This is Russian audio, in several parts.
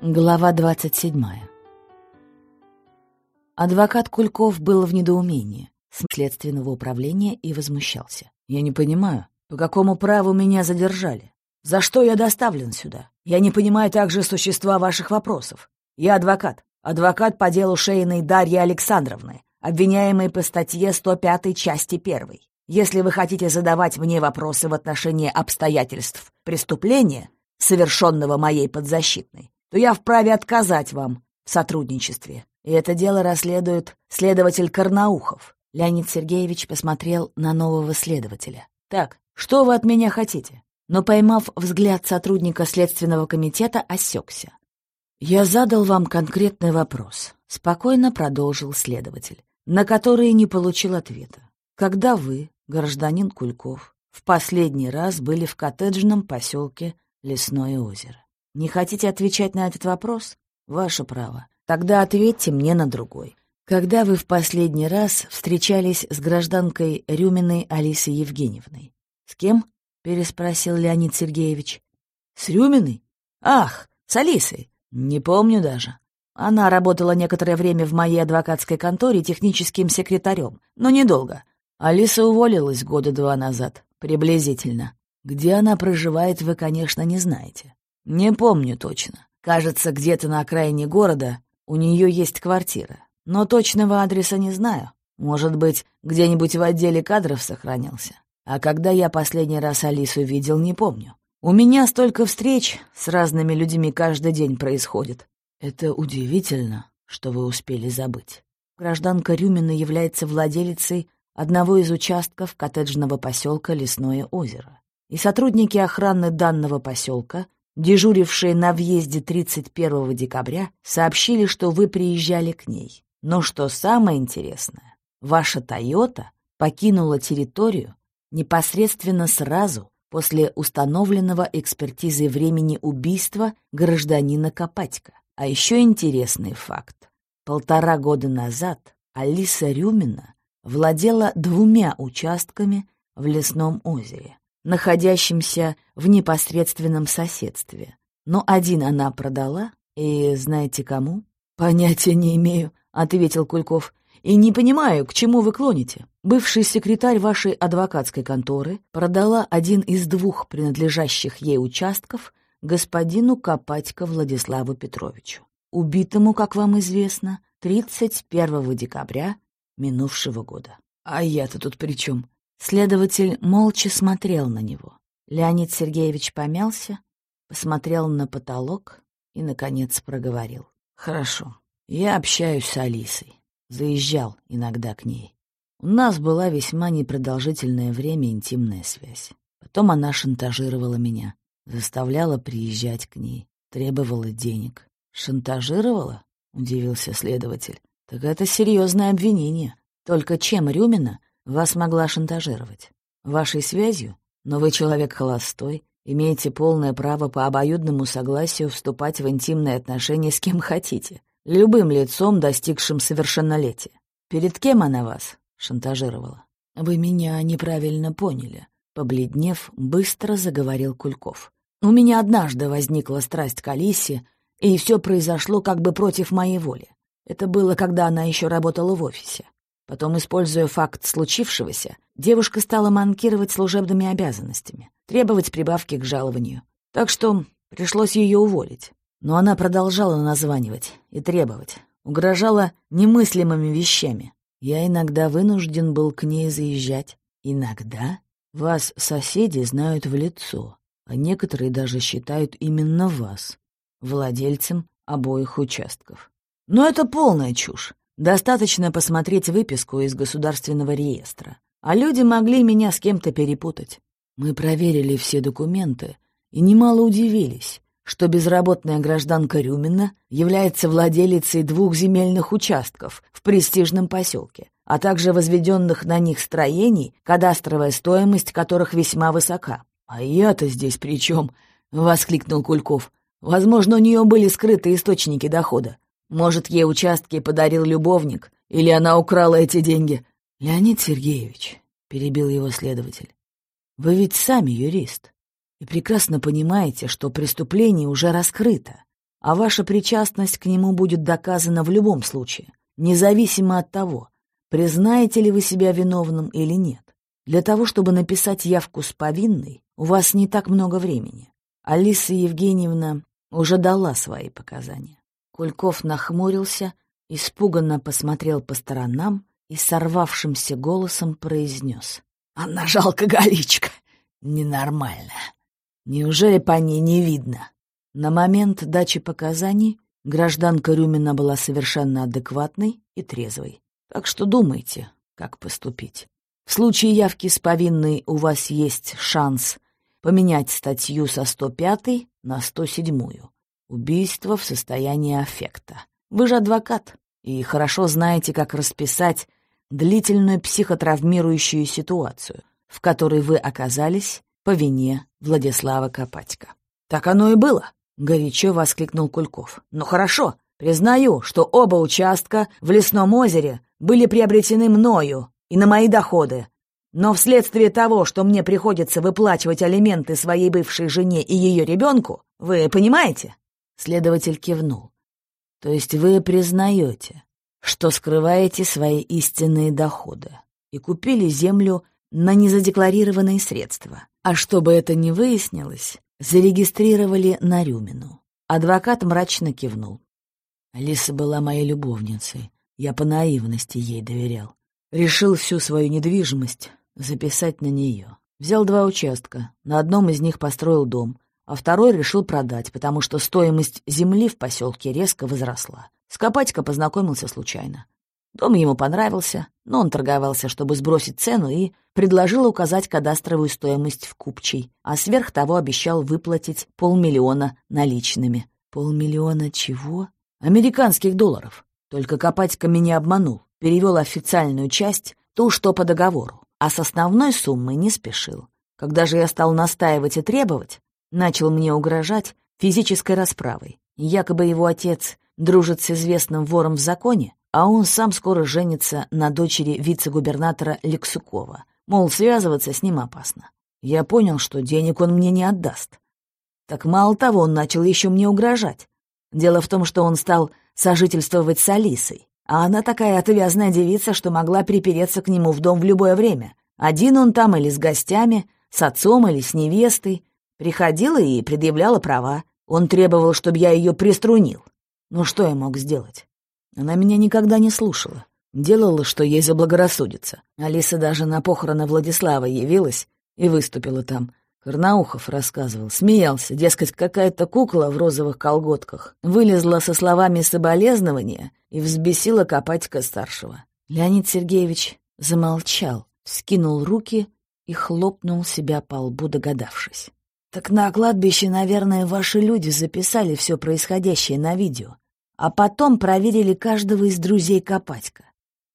Глава 27. Адвокат Кульков был в недоумении с следственного управления и возмущался. «Я не понимаю, по какому праву меня задержали? За что я доставлен сюда? Я не понимаю также существа ваших вопросов. Я адвокат. Адвокат по делу Шейной Дарьи Александровны, обвиняемый по статье 105 части 1. Если вы хотите задавать мне вопросы в отношении обстоятельств преступления, совершенного моей подзащитной, то я вправе отказать вам в сотрудничестве. И это дело расследует следователь Карнаухов. Леонид Сергеевич посмотрел на нового следователя. «Так, что вы от меня хотите?» Но, поймав взгляд сотрудника Следственного комитета, осекся. «Я задал вам конкретный вопрос», — спокойно продолжил следователь, на который не получил ответа. «Когда вы, гражданин Кульков, в последний раз были в коттеджном поселке Лесное озеро?» Не хотите отвечать на этот вопрос? Ваше право. Тогда ответьте мне на другой. Когда вы в последний раз встречались с гражданкой Рюминой Алисой Евгеньевной? С кем? переспросил Леонид Сергеевич. С Рюминой? Ах, с Алисой. Не помню даже. Она работала некоторое время в моей адвокатской конторе техническим секретарем, но недолго. Алиса уволилась года два назад, приблизительно. Где она проживает, вы, конечно, не знаете. «Не помню точно. Кажется, где-то на окраине города у нее есть квартира. Но точного адреса не знаю. Может быть, где-нибудь в отделе кадров сохранился. А когда я последний раз Алису видел, не помню. У меня столько встреч с разными людьми каждый день происходит. Это удивительно, что вы успели забыть. Гражданка Рюмина является владелицей одного из участков коттеджного поселка Лесное озеро. И сотрудники охраны данного поселка — дежурившие на въезде 31 декабря, сообщили, что вы приезжали к ней. Но что самое интересное, ваша «Тойота» покинула территорию непосредственно сразу после установленного экспертизой времени убийства гражданина Копатько. А еще интересный факт. Полтора года назад Алиса Рюмина владела двумя участками в лесном озере находящимся в непосредственном соседстве. Но один она продала, и знаете кому? «Понятия не имею», — ответил Кульков. «И не понимаю, к чему вы клоните. Бывший секретарь вашей адвокатской конторы продала один из двух принадлежащих ей участков господину Копатько Владиславу Петровичу, убитому, как вам известно, 31 декабря минувшего года. А я-то тут при чем? Следователь молча смотрел на него. Леонид Сергеевич помялся, посмотрел на потолок и, наконец, проговорил. «Хорошо, я общаюсь с Алисой. Заезжал иногда к ней. У нас была весьма непродолжительное время интимная связь. Потом она шантажировала меня, заставляла приезжать к ней, требовала денег. «Шантажировала?» — удивился следователь. «Так это серьезное обвинение. Только чем Рюмина вас могла шантажировать. Вашей связью? Но вы человек холостой, имеете полное право по обоюдному согласию вступать в интимные отношения с кем хотите, любым лицом, достигшим совершеннолетия. Перед кем она вас шантажировала? Вы меня неправильно поняли. Побледнев, быстро заговорил Кульков. У меня однажды возникла страсть к Алисе, и все произошло как бы против моей воли. Это было, когда она еще работала в офисе. Потом, используя факт случившегося, девушка стала манкировать служебными обязанностями, требовать прибавки к жалованию. Так что пришлось ее уволить. Но она продолжала названивать и требовать, угрожала немыслимыми вещами. Я иногда вынужден был к ней заезжать. Иногда вас соседи знают в лицо, а некоторые даже считают именно вас владельцем обоих участков. Но это полная чушь. Достаточно посмотреть выписку из государственного реестра. А люди могли меня с кем-то перепутать. Мы проверили все документы и немало удивились, что безработная гражданка Рюмина является владелицей двух земельных участков в престижном поселке, а также возведенных на них строений, кадастровая стоимость которых весьма высока. «А я-то здесь при чем?» — воскликнул Кульков. «Возможно, у нее были скрытые источники дохода. Может, ей участки подарил любовник, или она украла эти деньги. Леонид Сергеевич, — перебил его следователь, — вы ведь сами юрист и прекрасно понимаете, что преступление уже раскрыто. а ваша причастность к нему будет доказана в любом случае, независимо от того, признаете ли вы себя виновным или нет. Для того, чтобы написать явку с повинной, у вас не так много времени. Алиса Евгеньевна уже дала свои показания. Кульков нахмурился, испуганно посмотрел по сторонам и сорвавшимся голосом произнес. «Она жалко галичка, ненормальная. Неужели по ней не видно?» На момент дачи показаний гражданка Рюмина была совершенно адекватной и трезвой. Так что думайте, как поступить. В случае явки с повинной у вас есть шанс поменять статью со 105 на 107. Убийство в состоянии аффекта. Вы же адвокат и хорошо знаете, как расписать длительную психотравмирующую ситуацию, в которой вы оказались по вине Владислава Копатько. «Так оно и было», — горячо воскликнул Кульков. «Ну хорошо, признаю, что оба участка в Лесном озере были приобретены мною и на мои доходы, но вследствие того, что мне приходится выплачивать алименты своей бывшей жене и ее ребенку, вы понимаете?» Следователь кивнул. «То есть вы признаете, что скрываете свои истинные доходы и купили землю на незадекларированные средства. А чтобы это не выяснилось, зарегистрировали на Рюмину. Адвокат мрачно кивнул. Алиса была моей любовницей. Я по наивности ей доверял. Решил всю свою недвижимость записать на нее. Взял два участка. На одном из них построил дом, а второй решил продать, потому что стоимость земли в поселке резко возросла. С Копатько познакомился случайно. Дом ему понравился, но он торговался, чтобы сбросить цену, и предложил указать кадастровую стоимость в купчей, а сверх того обещал выплатить полмиллиона наличными. Полмиллиона чего? Американских долларов. Только Копатько меня обманул, перевел официальную часть, ту, что по договору, а с основной суммой не спешил. Когда же я стал настаивать и требовать, начал мне угрожать физической расправой. Якобы его отец дружит с известным вором в законе, а он сам скоро женится на дочери вице-губернатора Лексукова. Мол, связываться с ним опасно. Я понял, что денег он мне не отдаст. Так мало того, он начал еще мне угрожать. Дело в том, что он стал сожительствовать с Алисой, а она такая отвязная девица, что могла припереться к нему в дом в любое время. Один он там или с гостями, с отцом или с невестой. Приходила и предъявляла права. Он требовал, чтобы я ее приструнил. Ну что я мог сделать? Она меня никогда не слушала. Делала, что ей заблагорассудится. Алиса даже на похороны Владислава явилась и выступила там. Карнаухов рассказывал, смеялся, дескать, какая-то кукла в розовых колготках вылезла со словами соболезнования и взбесила Копатька-старшего. Леонид Сергеевич замолчал, скинул руки и хлопнул себя по лбу, догадавшись. Так на кладбище, наверное, ваши люди записали все происходящее на видео, а потом проверили каждого из друзей Копатька.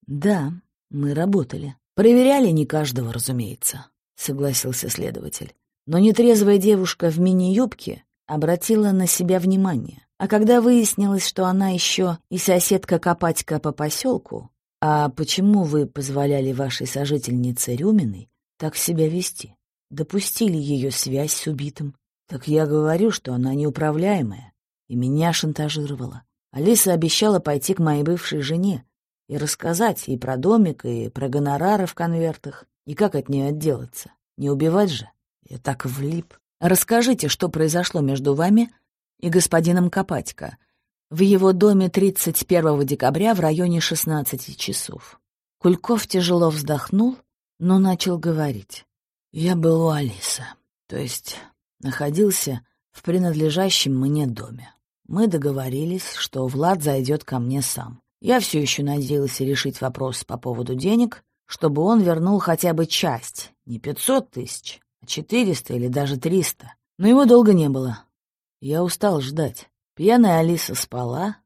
Да, мы работали. Проверяли не каждого, разумеется, согласился следователь. Но нетрезвая девушка в мини-юбке обратила на себя внимание. А когда выяснилось, что она еще и соседка Копатька по поселку, а почему вы позволяли вашей сожительнице Рюминой так себя вести? Допустили ее связь с убитым. Так я говорю, что она неуправляемая, и меня шантажировала. Алиса обещала пойти к моей бывшей жене и рассказать и про домик, и про гонорары в конвертах, и как от нее отделаться. Не убивать же. Я так влип. Расскажите, что произошло между вами и господином Копатько в его доме 31 декабря в районе 16 часов. Кульков тяжело вздохнул, но начал говорить. Я был у Алисы, то есть находился в принадлежащем мне доме. Мы договорились, что Влад зайдет ко мне сам. Я все еще надеялся решить вопрос по поводу денег, чтобы он вернул хотя бы часть, не пятьсот тысяч, а четыреста или даже триста. Но его долго не было. Я устал ждать. Пьяная Алиса спала,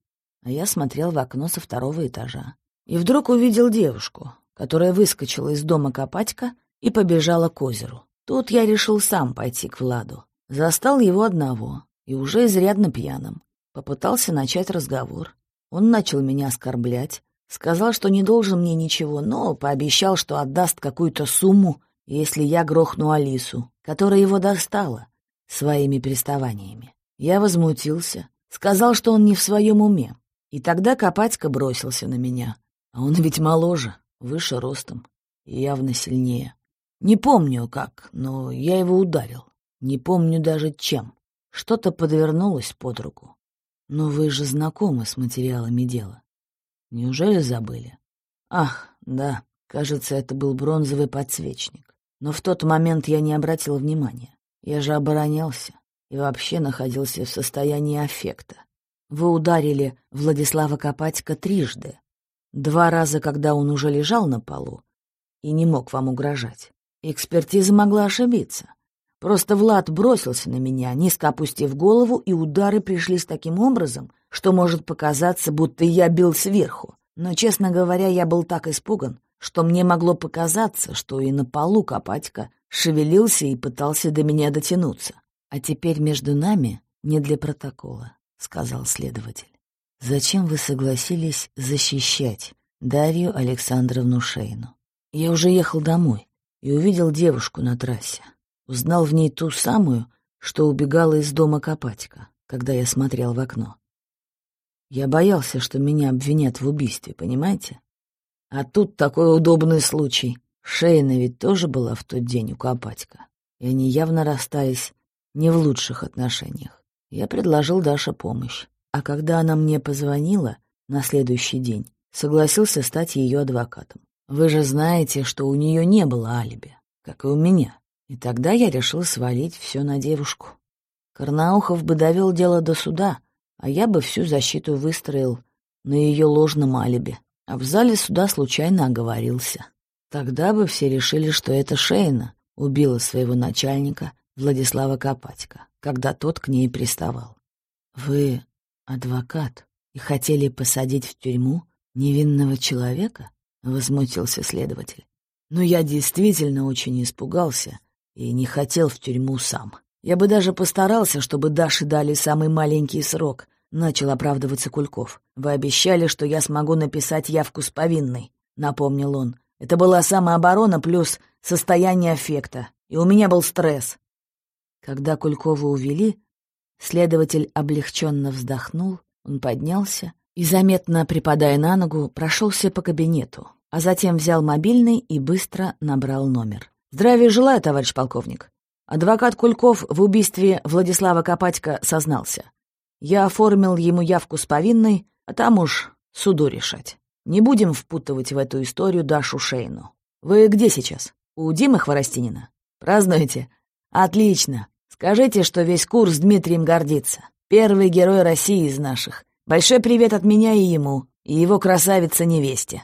а я смотрел в окно со второго этажа. И вдруг увидел девушку, которая выскочила из дома Копатька и побежала к озеру. Тут я решил сам пойти к Владу. Застал его одного и уже изрядно пьяным. Попытался начать разговор. Он начал меня оскорблять, сказал, что не должен мне ничего, но пообещал, что отдаст какую-то сумму, если я грохну Алису, которая его достала своими приставаниями. Я возмутился, Сказал, что он не в своем уме. И тогда Копатько бросился на меня. А он ведь моложе, выше ростом и явно сильнее. Не помню как, но я его ударил. Не помню даже чем. Что-то подвернулось под руку. Но вы же знакомы с материалами дела. Неужели забыли? Ах, да, кажется, это был бронзовый подсвечник. Но в тот момент я не обратил внимания. Я же оборонялся и вообще находился в состоянии аффекта. Вы ударили Владислава Копатько трижды. Два раза, когда он уже лежал на полу и не мог вам угрожать. Экспертиза могла ошибиться. Просто Влад бросился на меня, низко опустив голову, и удары пришли с таким образом, что может показаться, будто я бил сверху. Но, честно говоря, я был так испуган, что мне могло показаться, что и на полу Копатько шевелился и пытался до меня дотянуться. А теперь между нами не для протокола, — сказал следователь. Зачем вы согласились защищать Дарью Александровну Шейну? Я уже ехал домой и увидел девушку на трассе. Узнал в ней ту самую, что убегала из дома Копатько, когда я смотрел в окно. Я боялся, что меня обвинят в убийстве, понимаете? А тут такой удобный случай. Шейна ведь тоже была в тот день у Копатько, и они явно расстались не в лучших отношениях. Я предложил Даше помощь, а когда она мне позвонила на следующий день, согласился стать ее адвокатом. Вы же знаете, что у нее не было алиби, как и у меня. И тогда я решил свалить все на девушку. Карнаухов бы довел дело до суда, а я бы всю защиту выстроил на ее ложном алиби. А в зале суда случайно оговорился. Тогда бы все решили, что это Шейна убила своего начальника Владислава Копатько, когда тот к ней приставал. «Вы адвокат и хотели посадить в тюрьму невинного человека?» — возмутился следователь. «Но я действительно очень испугался и не хотел в тюрьму сам. Я бы даже постарался, чтобы Даше дали самый маленький срок, начал оправдываться Кульков. Вы обещали, что я смогу написать явку с повинной, напомнил он. Это была самооборона плюс состояние аффекта, и у меня был стресс. Когда Кулькова увели, следователь облегченно вздохнул, он поднялся и, заметно припадая на ногу, прошелся по кабинету, а затем взял мобильный и быстро набрал номер. Здравия желаю, товарищ полковник. Адвокат Кульков в убийстве Владислава Копатько сознался. Я оформил ему явку с повинной, а там уж суду решать. Не будем впутывать в эту историю Дашу Шейну. Вы где сейчас? У Димы Хворостинина? Празднуете? Отлично. Скажите, что весь курс Дмитрием гордится. Первый герой России из наших. Большой привет от меня и ему, и его красавице-невесте.